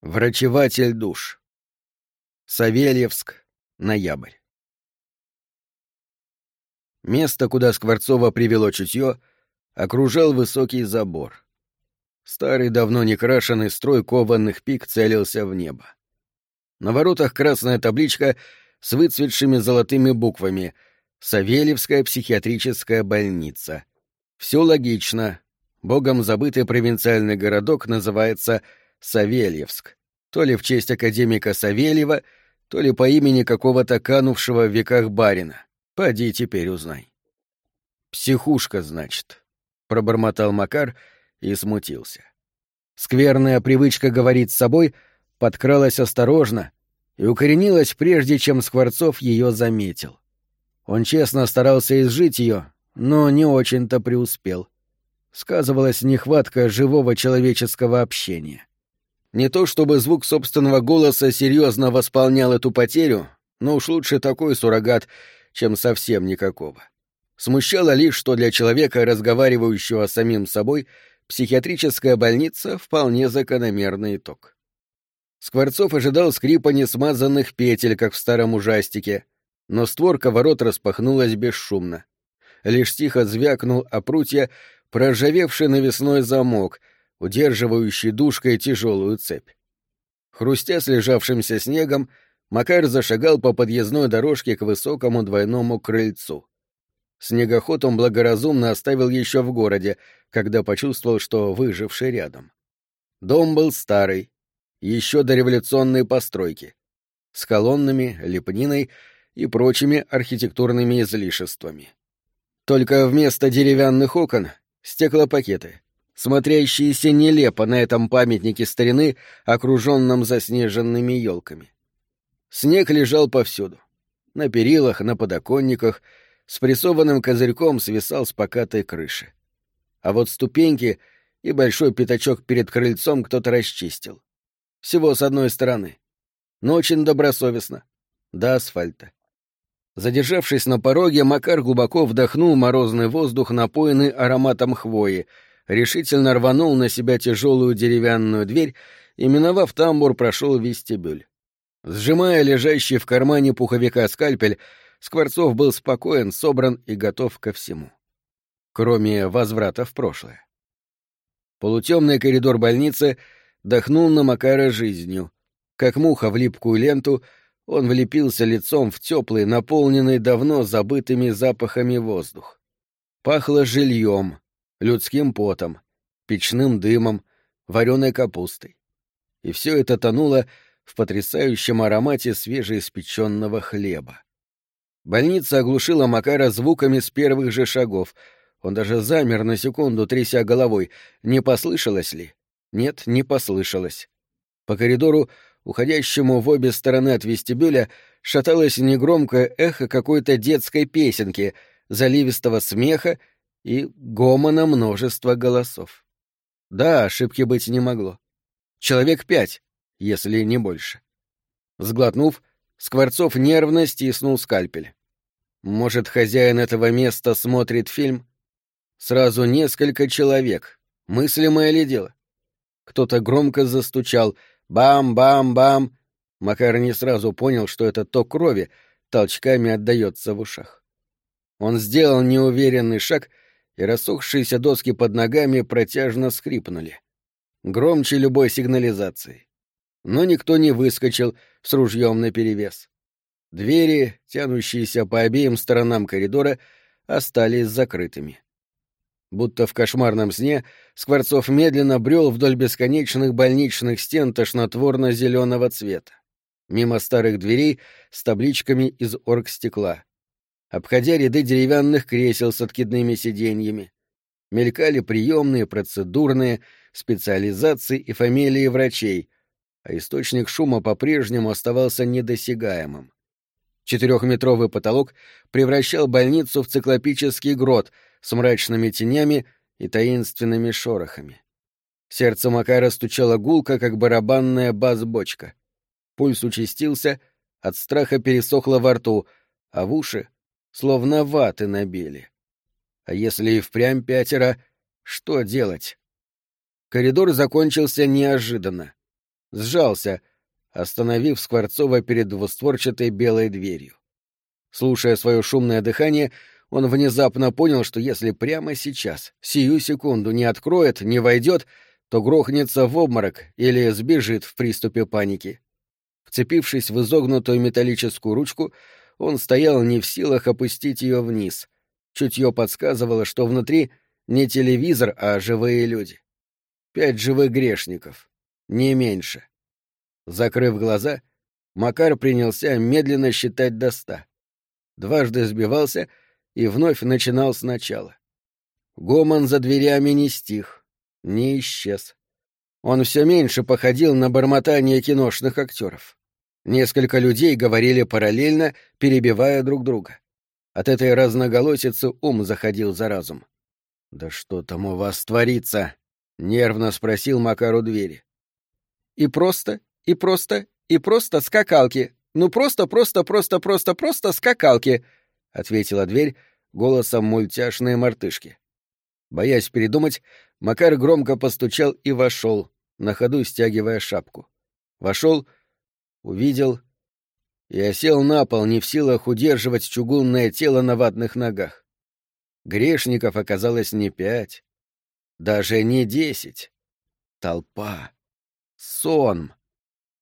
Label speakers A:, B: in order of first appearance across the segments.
A: Врачеватель душ. Савельевск, ноябрь. Место, куда Скворцова привело чутье, окружал высокий забор. Старый, давно не крашеный строй кованных пик целился в небо. На воротах красная табличка с выцветшими золотыми буквами «Савельевская психиатрическая больница». Все логично. Богом забытый провинциальный городок называется Савельевск, то ли в честь академика Савельева, то ли по имени какого-то канувшего в веках барина. Поди теперь узнай. «Психушка, значит», — пробормотал Макар и смутился. Скверная привычка говорить с собой подкралась осторожно и укоренилась прежде, чем Скворцов ее заметил. Он честно старался изжить ее, но не очень-то преуспел. Сказывалась нехватка живого человеческого общения. Не то чтобы звук собственного голоса серьезно восполнял эту потерю, но уж лучше такой суррогат, чем совсем никакого. Смущало лишь, что для человека, разговаривающего с самим собой, психиатрическая больница — вполне закономерный итог. Скворцов ожидал скрипа несмазанных петель, как в старом ужастике, но створка ворот распахнулась бесшумно. Лишь тихо звякнул о прутья проржавевший навесной замок — удерживающий душкой тяжелую цепь. Хрустя слежавшимся снегом, Макар зашагал по подъездной дорожке к высокому двойному крыльцу. Снегоход он благоразумно оставил еще в городе, когда почувствовал, что выживший рядом. Дом был старый, еще до революционной постройки, с колоннами, лепниной и прочими архитектурными излишествами. Только вместо деревянных окон — стеклопакеты, смотрящиеся нелепо на этом памятнике старины, окруженном заснеженными елками. Снег лежал повсюду. На перилах, на подоконниках, с прессованным козырьком свисал с покатой крыши. А вот ступеньки и большой пятачок перед крыльцом кто-то расчистил. Всего с одной стороны. Но очень добросовестно. До асфальта. Задержавшись на пороге, Макар глубоко вдохнул морозный воздух, напоенный ароматом хвои — решительно рванул на себя тяжелую деревянную дверь и, миновав тамбур, прошел вестибюль. Сжимая лежащий в кармане пуховика скальпель, Скворцов был спокоен, собран и готов ко всему. Кроме возврата в прошлое. Полутемный коридор больницы дохнул на Макара жизнью. Как муха в липкую ленту, он влепился лицом в теплый, наполненный давно забытыми запахами воздух. Пахло жильем, людским потом, печным дымом, вареной капустой. И все это тонуло в потрясающем аромате свежеиспеченного хлеба. Больница оглушила Макара звуками с первых же шагов. Он даже замер на секунду, тряся головой. Не послышалось ли? Нет, не послышалось. По коридору, уходящему в обе стороны от вестибюля, шаталось негромкое эхо какой-то детской песенки, заливистого смеха и гомона множества голосов. Да, ошибки быть не могло. Человек пять, если не больше. Сглотнув, Скворцов нервно стиснул скальпель. Может, хозяин этого места смотрит фильм? Сразу несколько человек. Мыслимое ли дело? Кто-то громко застучал. Бам-бам-бам. Макар не сразу понял, что это ток крови толчками отдается в ушах. Он сделал неуверенный шаг и рассохшиеся доски под ногами протяжно скрипнули. Громче любой сигнализации. Но никто не выскочил с ружьем наперевес. Двери, тянущиеся по обеим сторонам коридора, остались закрытыми. Будто в кошмарном сне Скворцов медленно брел вдоль бесконечных больничных стен тошнотворно-зеленого цвета, мимо старых дверей с табличками из оргстекла обходя ряды деревянных кресел с откидными сиденьями. Мелькали приемные, процедурные, специализации и фамилии врачей, а источник шума по-прежнему оставался недосягаемым. Четырехметровый потолок превращал больницу в циклопический грот с мрачными тенями и таинственными шорохами. Сердце Макара стучало гулко, как барабанная бас-бочка. Пульс участился, от страха пересохло во рту, а в уши словно ваты набили. А если и впрямь пятеро, что делать? Коридор закончился неожиданно. сжался, остановив Скворцова перед двустворчатой белой дверью. Слушая свое шумное дыхание, он внезапно понял, что если прямо сейчас, сию секунду, не откроет, не войдет, то грохнется в обморок или сбежит в приступе паники. Вцепившись в изогнутую металлическую ручку, он стоял не в силах опустить ее вниз. Чутье подсказывало, что внутри не телевизор, а живые люди. Пять живых грешников. Не меньше. Закрыв глаза, Макар принялся медленно считать до ста. Дважды сбивался и вновь начинал сначала. Гомон за дверями не стих, не исчез. Он все меньше походил на бормотание киношных актеров. Несколько людей говорили параллельно, перебивая друг друга. От этой разноголосицы ум заходил за разум. «Да что там у вас творится?» — нервно спросил Макар у двери. «И просто, и просто, и просто скакалки. Ну просто, просто, просто, просто, просто скакалки», — ответила дверь голосом мультяшной мартышки. Боясь передумать, Макар громко постучал и вошел, на ходу стягивая шапку. Вошел, увидел и осел на пол, не в силах удерживать чугунное тело на ватных ногах. Грешников оказалось не пять, даже не десять. Толпа. Сон.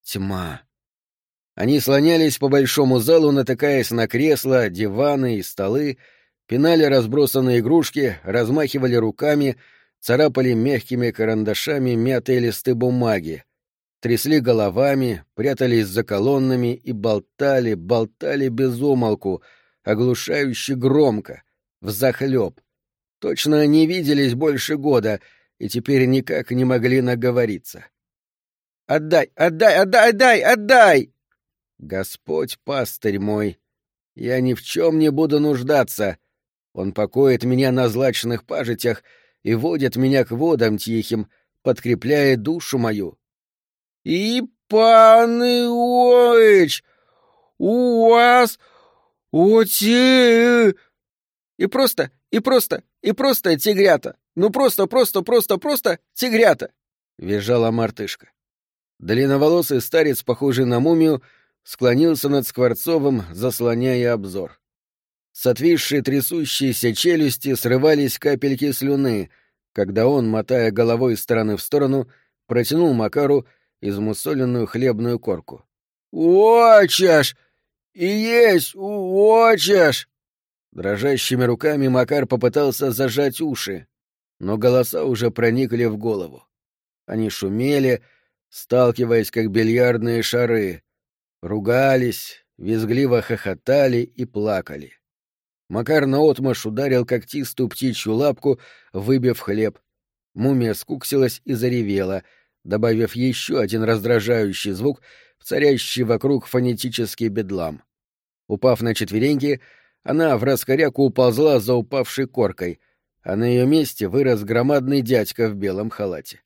A: Тьма. Они слонялись по большому залу, натыкаясь на кресла, диваны и столы, пинали разбросанные игрушки, размахивали руками, царапали мягкими карандашами мятые листы бумаги, трясли головами, прятались за колоннами и болтали, болтали без умолку, оглушающе громко, взахлеб. Точно не виделись больше года и теперь никак не могли наговориться. «Отдай, отдай, отдай, отдай, отдай!» «Господь, пастырь мой, я ни в чем не буду нуждаться. Он покоит меня на злачных пажитях и водит меня к водам тихим, подкрепляя душу мою». «И, пан Иоич, у вас оте...» «И просто, и просто, и просто тигрята! Ну просто, просто, просто, просто тигрята!» — визжала мартышка. Длинноволосый старец, похожий на мумию, склонился над Скворцовым, заслоняя обзор. С отвисшей трясущейся челюсти срывались капельки слюны, когда он, мотая головой из стороны в сторону, протянул Макару измусоленную хлебную корку. «Очешь! И есть очешь!» Дрожащими руками Макар попытался зажать уши, но голоса уже проникли в голову. Они шумели, сталкиваясь, как бильярдные шары, ругались, визгливо хохотали и плакали. Макар наотмашь ударил когтистую птичью лапку, выбив хлеб. Мумия скуксилась и заревела, добавив еще один раздражающий звук царящий вокруг фонетический бедлам. Упав на четвереньки, она в раскоряку уползла за упавшей коркой, а на ее месте вырос громадный дядька в белом халате.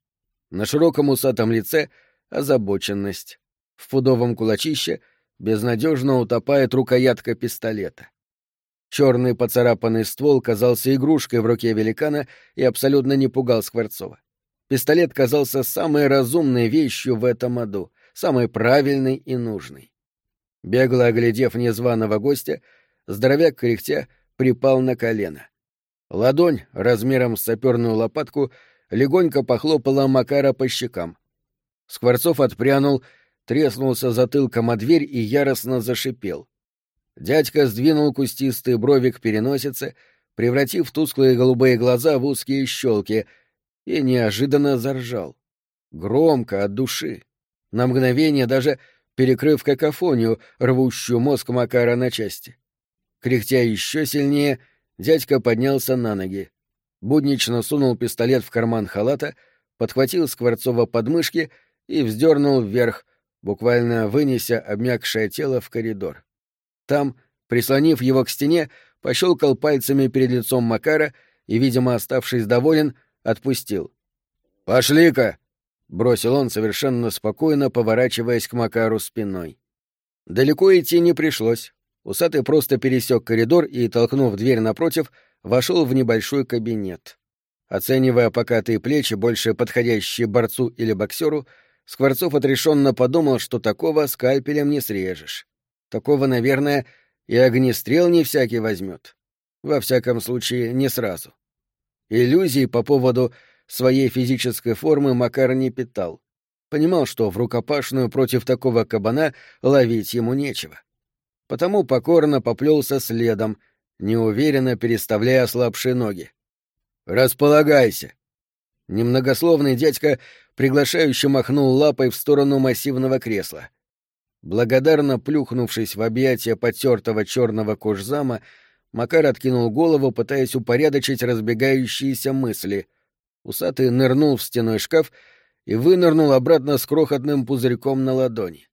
A: На широком усатом лице — озабоченность. В пудовом кулачище безнадежно утопает рукоятка пистолета. Черный поцарапанный ствол казался игрушкой в руке великана и абсолютно не пугал Скворцова. Пистолет казался самой разумной вещью в этом аду, самой правильной и нужной. Бегло оглядев незваного гостя, здоровяк кряхтя припал на колено. Ладонь, размером с саперную лопатку, легонько похлопала Макара по щекам. Скворцов отпрянул, треснулся затылком о дверь и яростно зашипел. Дядька сдвинул кустистые брови к переносице, превратив тусклые голубые глаза в узкие щелки, и неожиданно заржал. Громко, от души. На мгновение даже перекрыв какофонию, рвущую мозг Макара на части. Кряхтя еще сильнее, дядька поднялся на ноги. Буднично сунул пистолет в карман халата, подхватил Скворцова подмышки и вздернул вверх, буквально вынеся обмякшее тело в коридор. Там, прислонив его к стене, пощелкал пальцами перед лицом Макара и, видимо, оставшись доволен, отпустил. «Пошли-ка!» — бросил он совершенно спокойно, поворачиваясь к Макару спиной. Далеко идти не пришлось. Усатый просто пересек коридор и, толкнув дверь напротив, вошел в небольшой кабинет. Оценивая покатые плечи, больше подходящие борцу или боксеру, Скворцов отрешенно подумал, что такого скальпелем не срежешь. Такого, наверное, и огнестрел не всякий возьмет. Во всяком случае, не сразу. Иллюзий по поводу своей физической формы Макар не питал. Понимал, что в рукопашную против такого кабана ловить ему нечего. Потому покорно поплелся следом, неуверенно переставляя ослабшие ноги. «Располагайся!» Немногословный дядька приглашающе махнул лапой в сторону массивного кресла. Благодарно плюхнувшись в объятия потертого черного кожзама, Макар откинул голову, пытаясь упорядочить разбегающиеся мысли. Усатый нырнул в стеной шкаф и вынырнул обратно с крохотным пузырьком на ладони.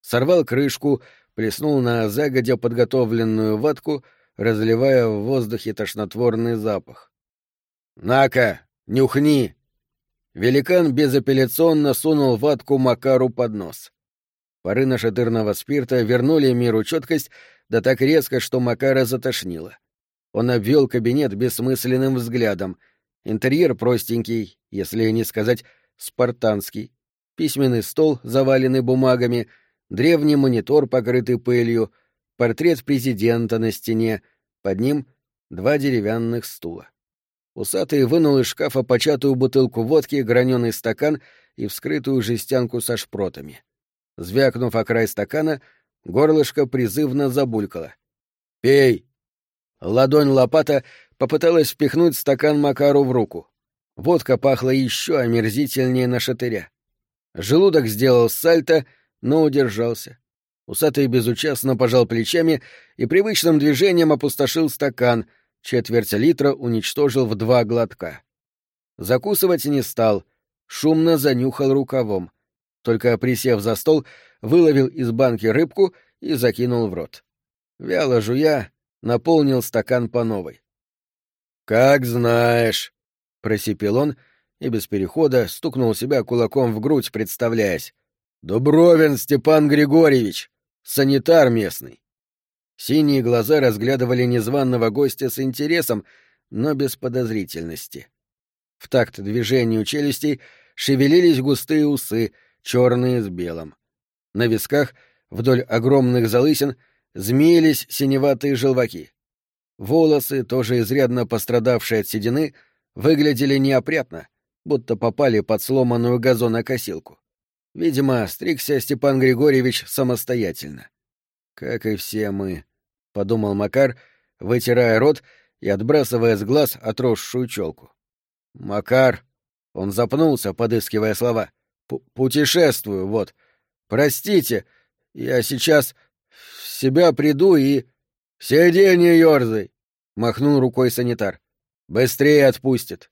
A: Сорвал крышку, плеснул на загодя подготовленную ватку, разливая в воздухе тошнотворный запах. «На-ка, нюхни!» Великан безапелляционно сунул ватку Макару под нос. Пары нашатырного спирта вернули миру четкость, да так резко, что Макара затошнило. Он обвел кабинет бессмысленным взглядом. Интерьер простенький, если не сказать спартанский. Письменный стол, заваленный бумагами, древний монитор, покрытый пылью, портрет президента на стене, под ним два деревянных стула. Усатый вынул из шкафа початую бутылку водки, граненый стакан и вскрытую жестянку со шпротами. Звякнув о край стакана, Горлышко призывно забулькало. «Пей!» Ладонь лопата попыталась впихнуть стакан Макару в руку. Водка пахла еще омерзительнее на шатыря. Желудок сделал сальто, но удержался. Усатый безучастно пожал плечами и привычным движением опустошил стакан, четверть литра уничтожил в два глотка. Закусывать не стал, шумно занюхал рукавом. Только присев за стол, выловил из банки рыбку и закинул в рот. Вяло жуя, наполнил стакан по новой. «Как знаешь», — просипел он и без перехода стукнул себя кулаком в грудь, представляясь. «Дубровин Степан Григорьевич, санитар местный». Синие глаза разглядывали незваного гостя с интересом, но без подозрительности. В такт движению челюстей шевелились густые усы, черные с белым. На висках, вдоль огромных залысин, змеились синеватые желваки. Волосы, тоже изрядно пострадавшие от седины, выглядели неопрятно, будто попали под сломанную газонокосилку. Видимо, стригся Степан Григорьевич самостоятельно. «Как и все мы», — подумал Макар, вытирая рот и отбрасывая с глаз отросшую челку. «Макар!» — он запнулся, подыскивая слова. «Путешествую, вот. Простите, я сейчас в себя приду и... — Сиди, не махнул рукой санитар. — Быстрее отпустит.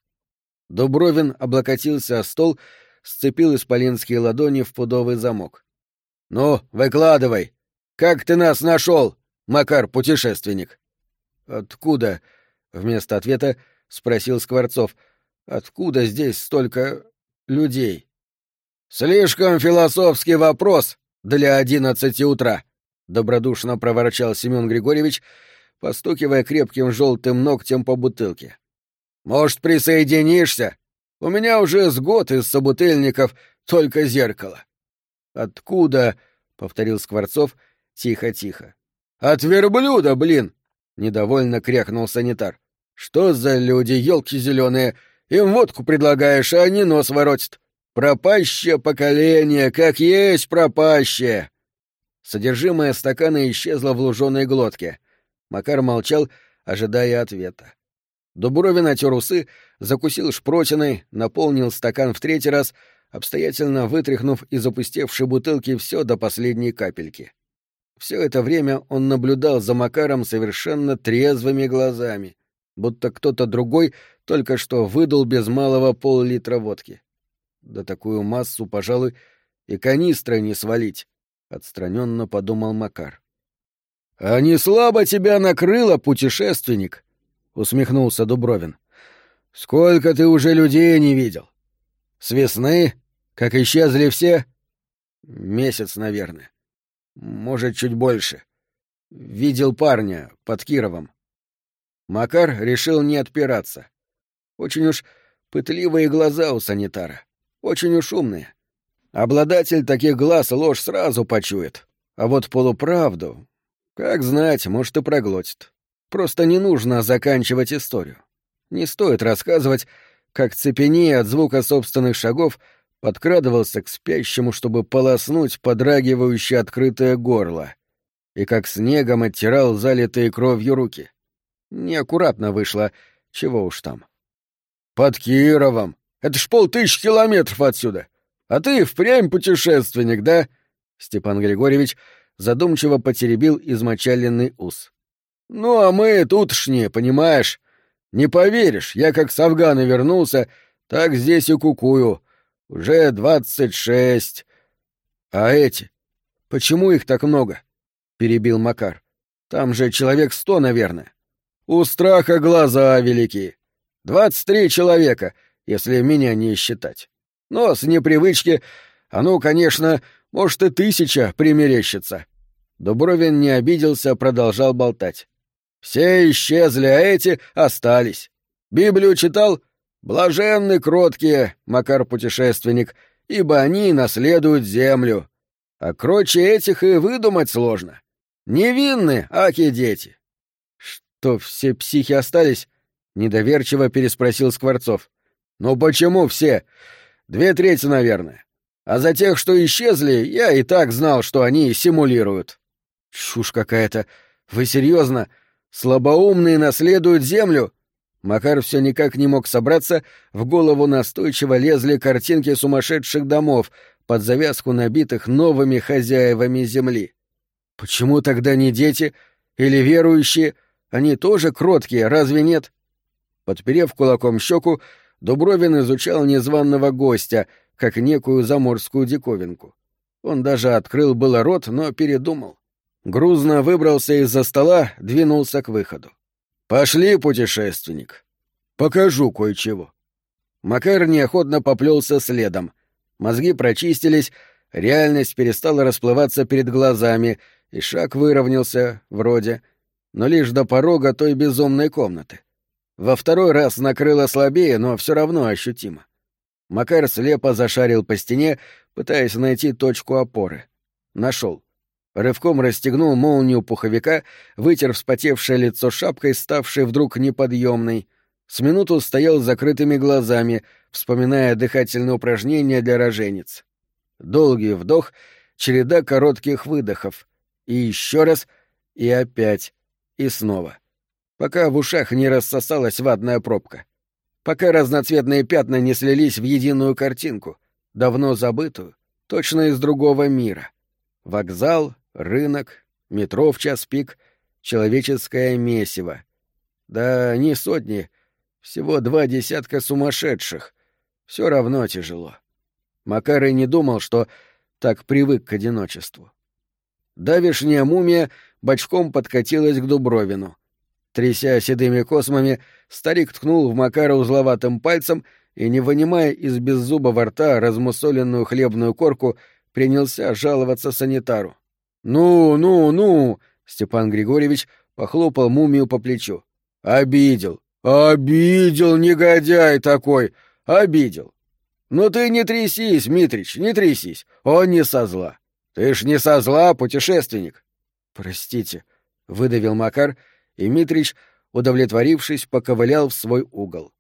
A: Дубровин облокотился о стол, сцепил исполинские ладони в пудовый замок. — Ну, выкладывай! Как ты нас нашел, Макар-путешественник? — Откуда? — вместо ответа спросил Скворцов. — Откуда здесь столько людей? «Слишком философский вопрос для одиннадцати утра», — добродушно проворчал Семен Григорьевич, постукивая крепким желтым ногтем по бутылке. «Может, присоединишься? У меня уже с год из собутыльников только зеркало». «Откуда?» — повторил Скворцов тихо-тихо. «От верблюда, блин!» — недовольно крякнул санитар. «Что за люди, елки зеленые? Им водку предлагаешь, а они нос воротят. Пропащее поколение, как есть пропащее!» Содержимое стакана исчезло в луженой глотке. Макар молчал, ожидая ответа. Дубровин отер усы, закусил шпротиной, наполнил стакан в третий раз, обстоятельно вытряхнув из опустевшей бутылки все до последней капельки. Все это время он наблюдал за Макаром совершенно трезвыми глазами, будто кто-то другой только что выдал без малого пол-литра водки. Да такую массу, пожалуй, и канистрой не свалить, — отстраненно подумал Макар. — А не слабо тебя накрыло, путешественник? — усмехнулся Дубровин. — Сколько ты уже людей не видел? С весны, как исчезли все? Месяц, наверное. Может, чуть больше. Видел парня под Кировом. Макар решил не отпираться. Очень уж пытливые глаза у санитара. Очень уж умные. Обладатель таких глаз ложь сразу почует, а вот полуправду, как знать, может и проглотит. Просто не нужно заканчивать историю. Не стоит рассказывать, как цепенея от звука собственных шагов подкрадывался к спящему, чтобы полоснуть подрагивающее открытое горло, и как снегом оттирал залитые кровью руки. Неаккуратно вышло, чего уж там. «Под Кировом! Это ж полтысяч километров отсюда! А ты впрямь путешественник, да?» Степан Григорьевич задумчиво потеребил измочаленный ус. «Ну, а мы тутшние, понимаешь? Не поверишь, я как с Афгана вернулся, так здесь и кукую. Уже двадцать шесть. А эти? Почему их так много?» — перебил Макар. «Там же человек сто, наверное. У страха глаза велики. Двадцать три человека, если меня не считать. Но с непривычки оно, конечно, может и тысяча примерещится». Дубровин не обиделся, продолжал болтать. Все исчезли, а эти остались. Библию читал? Блаженны кроткие, Макар-путешественник, ибо они наследуют землю. А кроче этих и выдумать сложно. Невинны, аки дети. Что, все психи остались? Недоверчиво переспросил Скворцов. Ну почему все? Две трети, наверное. А за тех, что исчезли, я и так знал, что они симулируют. Чушь какая-то. Вы серьезно? Слабоумные наследуют землю? Макар все никак не мог собраться, в голову настойчиво лезли картинки сумасшедших домов, под завязку набитых новыми хозяевами земли. Почему тогда не дети или верующие? Они тоже кроткие, разве нет? Подперев кулаком щеку, Дубровин изучал незваного гостя, как некую заморскую диковинку. Он даже открыл было рот, но передумал. Грузно выбрался из-за стола, двинулся к выходу. «Пошли, путешественник. Покажу кое-чего». Макар неохотно поплелся следом. Мозги прочистились, реальность перестала расплываться перед глазами, и шаг выровнялся, вроде, но лишь до порога той безумной комнаты. Во второй раз накрыло слабее, но все равно ощутимо. Макар слепо зашарил по стене, пытаясь найти точку опоры. Нашел. Рывком расстегнул молнию пуховика, вытер вспотевшее лицо шапкой, ставшей вдруг неподъемной. С минуту стоял с закрытыми глазами, вспоминая дыхательные упражнения для роженец. Долгий вдох, череда коротких выдохов. И еще раз, и опять, и снова. Пока в ушах не рассосалась ватная пробка. Пока разноцветные пятна не слились в единую картинку, давно забытую, точно из другого мира. Вокзал, Рынок, метро в час пик, человеческое месиво. Да не сотни, всего два десятка сумасшедших. Все равно тяжело. Макар и не думал, что так привык к одиночеству. Давишняя мумия бочком подкатилась к Дубровину. Тряся седыми космами, старик ткнул в Макара узловатым пальцем и, не вынимая из беззубого рта размусоленную хлебную корку, принялся жаловаться санитару. «Ну, ну, ну!» — Степан Григорьевич похлопал мумию по плечу. «Обидел! Обидел, негодяй такой! Обидел! Ну ты не трясись, Митрич, не трясись, он не со зла. Ты ж не со зла, путешественник!» «Простите», — выдавил Макар, и Митрич, удовлетворившись, поковылял в свой угол.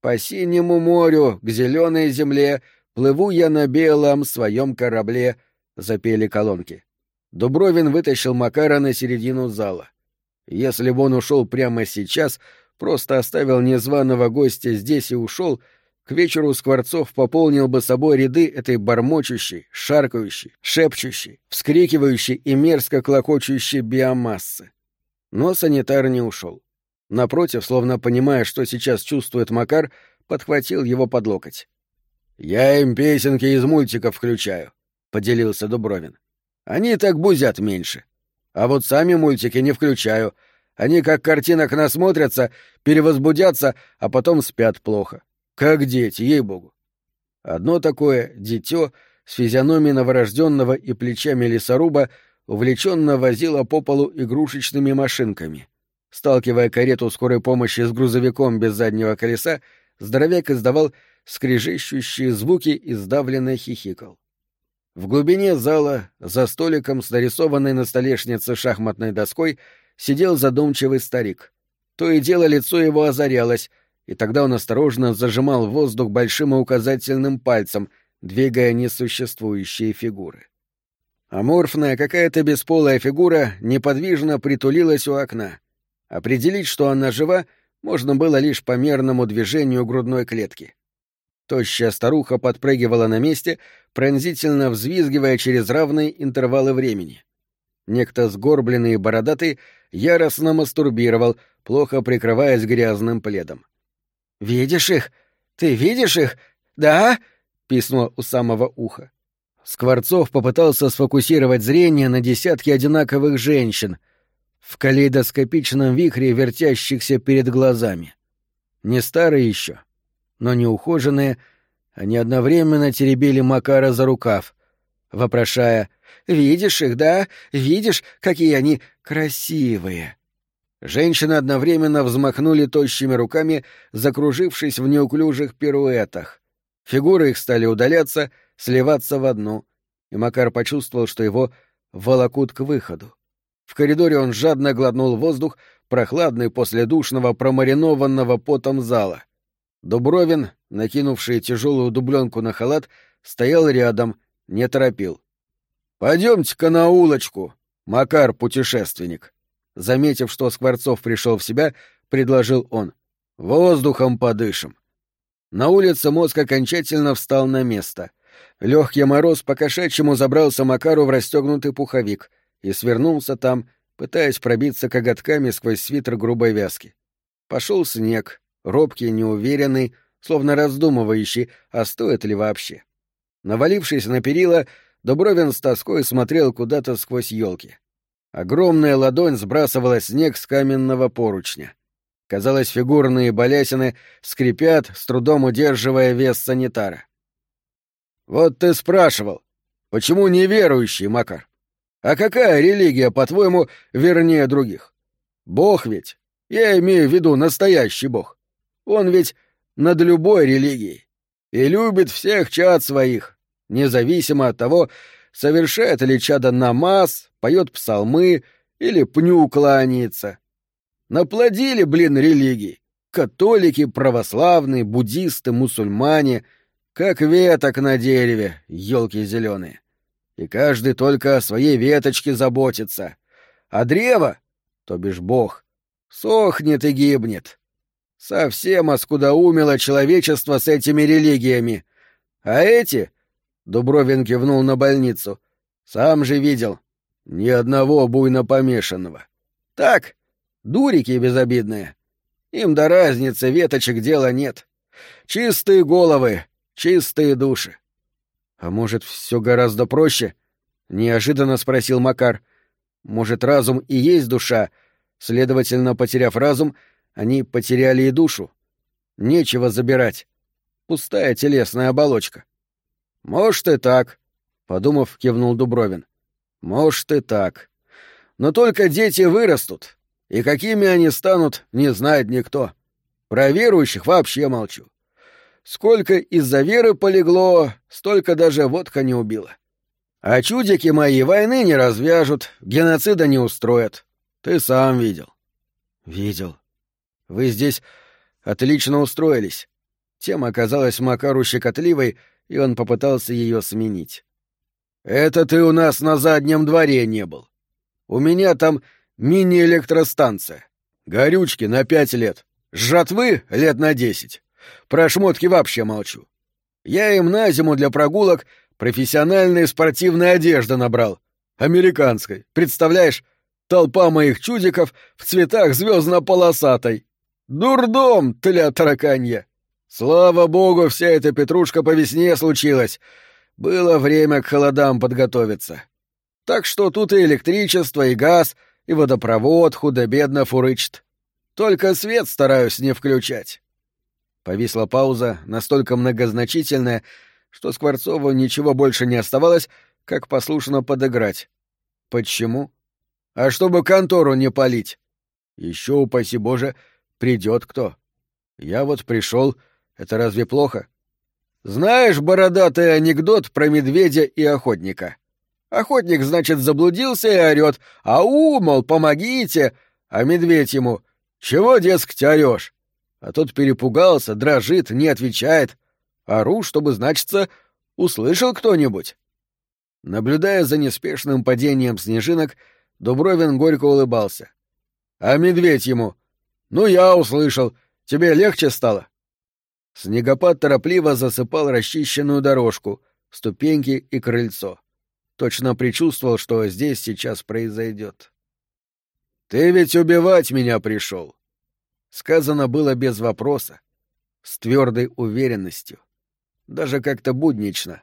A: «По синему морю, к зеленой земле, плыву я на белом своем корабле», — запели колонки. Дубровин вытащил Макара на середину зала. Если бы он ушел прямо сейчас, просто оставил незваного гостя здесь и ушел, к вечеру Скворцов пополнил бы собой ряды этой бормочущей, шаркающей, шепчущей, вскрикивающей и мерзко клокочущей биомассы. Но санитар не ушел. Напротив, словно понимая, что сейчас чувствует Макар, подхватил его под локоть. «Я им песенки из мультиков включаю», — поделился Дубровин. Они так бузят меньше. А вот сами мультики не включаю. Они как картинок насмотрятся, перевозбудятся, а потом спят плохо. Как дети, ей-богу. Одно такое дитё с физиономией новорожденного и плечами лесоруба увлеченно возило по полу игрушечными машинками. Сталкивая карету скорой помощи с грузовиком без заднего колеса, здоровяк издавал скрежещущие звуки и сдавленно хихикал. В глубине зала, за столиком с нарисованной на столешнице шахматной доской, сидел задумчивый старик. То и дело лицо его озарялось, и тогда он осторожно зажимал воздух большим и указательным пальцем, двигая несуществующие фигуры. Аморфная какая-то бесполая фигура неподвижно притулилась у окна. Определить, что она жива, можно было лишь по мерному движению грудной клетки. Тощая старуха подпрыгивала на месте, пронзительно взвизгивая через равные интервалы времени. Некто сгорбленный и бородатый яростно мастурбировал, плохо прикрываясь грязным пледом. «Видишь их? Ты видишь их? Да?» — писнуло у самого уха. Скворцов попытался сфокусировать зрение на десятке одинаковых женщин в калейдоскопичном вихре, вертящихся перед глазами. Не старые еще, но неухоженные, они одновременно теребили Макара за рукав, вопрошая «Видишь их, да? Видишь, какие они красивые!» Женщины одновременно взмахнули тощими руками, закружившись в неуклюжих пируэтах. Фигуры их стали удаляться — сливаться в одну, и Макар почувствовал, что его волокут к выходу. В коридоре он жадно глотнул воздух, прохладный после душного промаринованного потом зала. Дубровин, накинувший тяжелую дубленку на халат, стоял рядом, не торопил. «Пойдемте-ка на улочку, Макар путешественник». Заметив, что Скворцов пришел в себя, предложил он. «Воздухом подышим». На улице мозг окончательно встал на место — Легкий мороз по-кошачьему забрался Макару в расстегнутый пуховик и свернулся там, пытаясь пробиться коготками сквозь свитер грубой вязки. Пошел снег, робкий, неуверенный, словно раздумывающий, а стоит ли вообще. Навалившись на перила, Дубровин с тоской смотрел куда-то сквозь елки. Огромная ладонь сбрасывала снег с каменного поручня. Казалось, фигурные балясины скрипят, с трудом удерживая вес санитара. Вот ты спрашивал, почему неверующий, Макар? А какая религия, по-твоему, вернее других? Бог ведь, я имею в виду настоящий Бог. Он ведь над любой религией и любит всех чад своих, независимо от того, совершает ли чадо намаз, поет псалмы или пню кланяется. Наплодили, блин, религии. Католики, православные, буддисты, мусульмане — как веток на дереве, елки зеленые. И каждый только о своей веточке заботится. А древо, то бишь бог, сохнет и гибнет. Совсем оскудоумело человечество с этими религиями. А эти, — Дубровин кивнул на больницу, — сам же видел, ни одного буйно помешанного. Так, дурики безобидные. Им до разницы веточек дела нет. Чистые головы, Чистые души. А может, все гораздо проще? Неожиданно спросил Макар. Может, разум и есть душа? Следовательно, потеряв разум, они потеряли и душу. Нечего забирать. Пустая телесная оболочка. Может и так, подумав, кивнул Дубровин. Может и так. Но только дети вырастут, и какими они станут, не знает никто. Про верующих вообще молчу. Сколько из-за веры полегло, столько даже водка не убила. А чудики мои войны не развяжут, геноцида не устроят. Ты сам видел. Видел. Вы здесь отлично устроились. Тема оказалась Макару щекотливой, и он попытался ее сменить. Это ты у нас на заднем дворе не был. У меня там мини-электростанция. Горючки на пять лет. Жатвы лет на десять. Про шмотки вообще молчу. Я им на зиму для прогулок профессиональной спортивной одежды набрал. Американской. Представляешь? Толпа моих чудиков в цветах звездно-полосатой. Дурдом, тля тараканья. Слава богу, вся эта петрушка по весне случилась. Было время к холодам подготовиться. Так что тут и электричество, и газ, и водопровод худо-бедно фурычит. Только свет стараюсь не включать. Повисла пауза, настолько многозначительная, что Скворцову ничего больше не оставалось, как послушно подыграть. Почему? А чтобы контору не палить. Еще, упаси Боже, придет кто. Я вот пришел, это разве плохо? Знаешь бородатый анекдот про медведя и охотника? Охотник, значит, заблудился и орёт «Ау, мол, помогите!» А медведь ему «Чего, дескать, орёшь?» А тот перепугался, дрожит, не отвечает. Ору, чтобы, значится, услышал кто-нибудь. Наблюдая за неспешным падением снежинок, Дубровин горько улыбался. А медведь ему «Ну, я услышал. Тебе легче стало?» Снегопад торопливо засыпал расчищенную дорожку, ступеньки и крыльцо. Точно предчувствовал, что здесь сейчас произойдет. «Ты ведь убивать меня пришел!» Сказано было без вопроса, с твердой уверенностью, даже как-то буднично.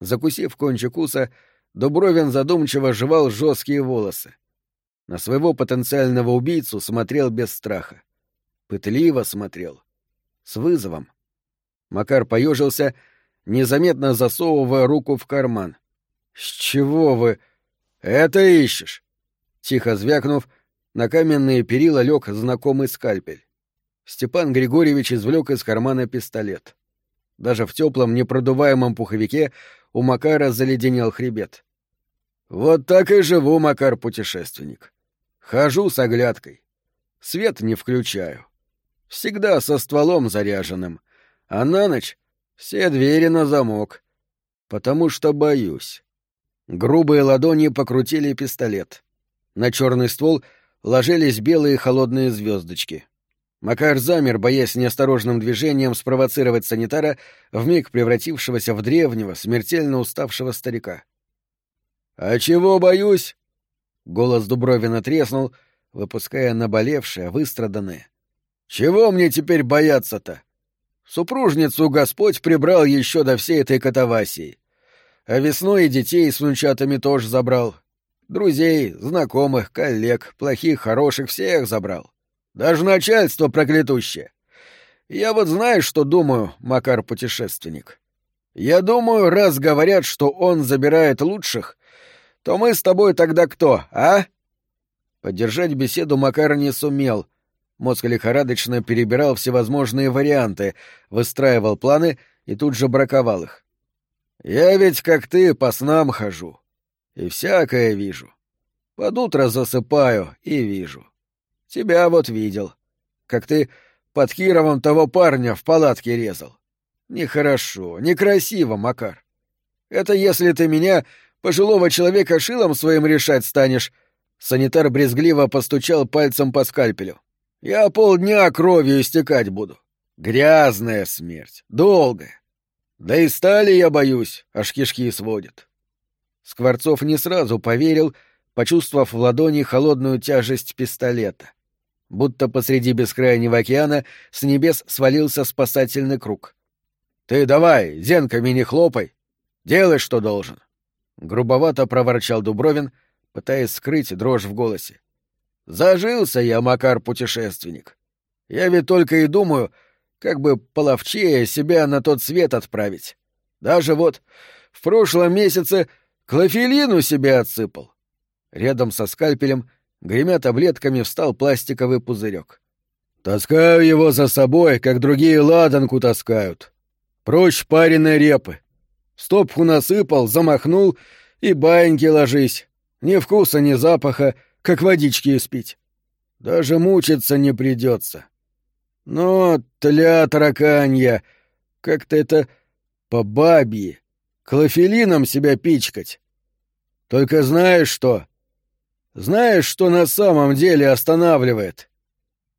A: Закусив кончик уса, Дубровин задумчиво жевал жесткие волосы. На своего потенциального убийцу смотрел без страха. Пытливо смотрел с вызовом. Макар поежился, незаметно засовывая руку в карман. «С чего вы это ищешь?» Тихо звякнув, на каменные перила лег знакомый скальпель. Степан Григорьевич извлек из кармана пистолет. Даже в теплом непродуваемом пуховике у Макара заледенел хребет. «Вот так и живу, Макар-путешественник. Хожу с оглядкой. Свет не включаю. Всегда со стволом заряженным. А на ночь все двери на замок. Потому что боюсь. Грубые ладони покрутили пистолет. На черный ствол ложились белые холодные звездочки. Макар замер, боясь неосторожным движением спровоцировать санитара, вмиг превратившегося в древнего, смертельно уставшего старика. «А чего боюсь?» Голос Дубровина треснул, выпуская наболевшее, выстраданное, чего мне теперь бояться-то? Супружницу Господь прибрал еще до всей этой катавасии. А весной и детей с внучатами тоже забрал. Друзей, знакомых, коллег, плохих, хороших, всех забрал. Даже начальство проклятущее. Я вот знаешь, что думаю, Макар-путешественник? Я думаю, раз говорят, что он забирает лучших, то мы с тобой тогда кто, а? Поддержать беседу Макар не сумел — Мозг лихорадочно перебирал всевозможные варианты, выстраивал планы и тут же браковал их. «Я ведь, как ты, по снам хожу. И всякое вижу. Под утро засыпаю и вижу. Тебя вот видел. Как ты под Кировом того парня в палатке резал. Нехорошо, некрасиво, Макар. Это если ты меня, пожилого человека, шилом своим решать станешь...» Санитар брезгливо постучал пальцем по скальпелю. Я полдня кровью истекать буду. Грязная смерть, долгая. Да и стали я боюсь, аж кишки сводят. Скворцов не сразу поверил, почувствовав в ладони холодную тяжесть пистолета. Будто посреди бескрайнего океана с небес свалился спасательный круг. «Ты давай, зенками не хлопай. Делай, что должен». Грубовато проворчал Дубровин, пытаясь скрыть дрожь в голосе. Зажился я, Макар-путешественник. Я ведь только и думаю, как бы половчее себя на тот свет отправить. Даже вот в прошлом месяце клофелину себе отсыпал. Рядом со скальпелем, гремя таблетками, встал пластиковый пузырек. Таскаю его за собой, как другие ладанку таскают. Проще пареной репы. Стопку насыпал, замахнул и баиньки ложись. Ни вкуса, ни запаха, как водички испить. Даже мучиться не придется. Но тля тараканья, как-то это по бабье, клофелином себя пичкать. Только знаешь что? Знаешь, что на самом деле останавливает?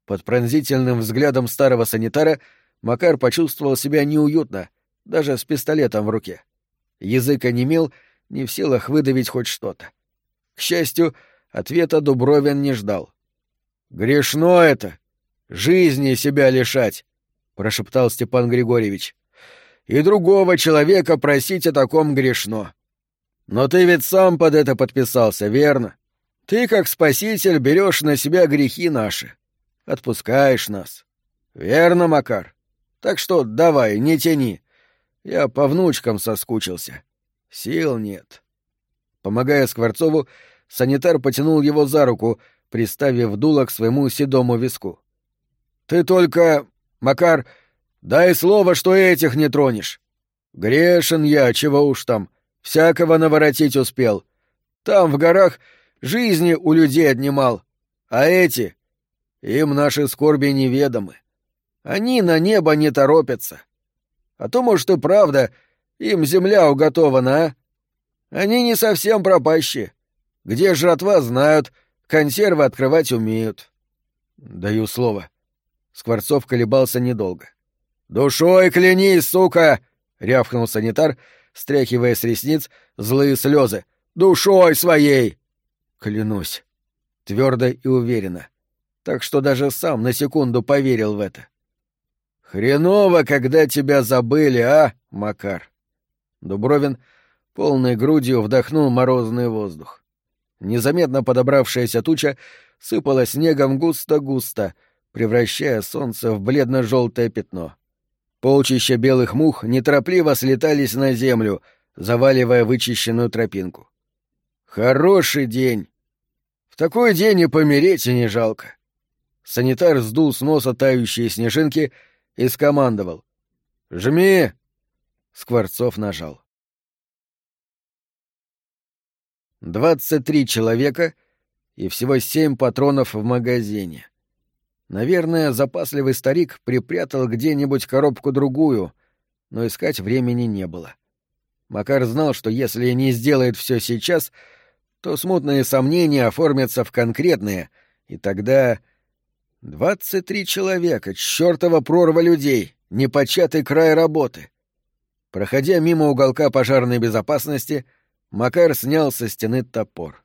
A: Под пронзительным взглядом старого санитара Макар почувствовал себя неуютно, даже с пистолетом в руке. Язык онемел, не в силах выдавить хоть что-то. К счастью, Ответа Дубровин не ждал. «Грешно это! Жизни себя лишать!» — прошептал Степан Григорьевич. «И другого человека просить о таком грешно. Но ты ведь сам под это подписался, верно? Ты, как спаситель, берешь на себя грехи наши. Отпускаешь нас. Верно, Макар? Так что давай, не тяни. Я по внучкам соскучился. Сил нет». Помогая Скворцову, санитар потянул его за руку, приставив дуло к своему седому виску. «Ты только, Макар, дай слово, что этих не тронешь. Грешен я, чего уж там, всякого наворотить успел. Там, в горах, жизни у людей отнимал, а эти... Им наши скорби неведомы. Они на небо не торопятся. А то, может, и правда, им земля уготована, а? Они не совсем пропащие. Где жратва знают, консервы открывать умеют. Даю слово. Скворцов колебался недолго. «Душой клянись, сука!» — рявкнул санитар, стряхивая с ресниц злые слезы. «Душой своей!» «Клянусь!» Твердо и уверенно. Так что даже сам на секунду поверил в это. «Хреново, когда тебя забыли, а, Макар?» Дубровин полной грудью вдохнул морозный воздух. Незаметно подобравшаяся туча сыпала снегом густо-густо, превращая солнце в бледно-желтое пятно. Полчища белых мух неторопливо слетались на землю, заваливая вычищенную тропинку. «Хороший день! В такой день и помереть и не жалко!» Санитар сдул с носа тающие снежинки и скомандовал. «Жми!» Скворцов нажал. Двадцать три человека и всего семь патронов в магазине. Наверное, запасливый старик припрятал где-нибудь коробку-другую, но искать времени не было. Макар знал, что если не сделает все сейчас, то смутные сомнения оформятся в конкретные, и тогда... Двадцать три человека, чертова прорва людей, непочатый край работы. Проходя мимо уголка пожарной безопасности, Макар снял со стены топор.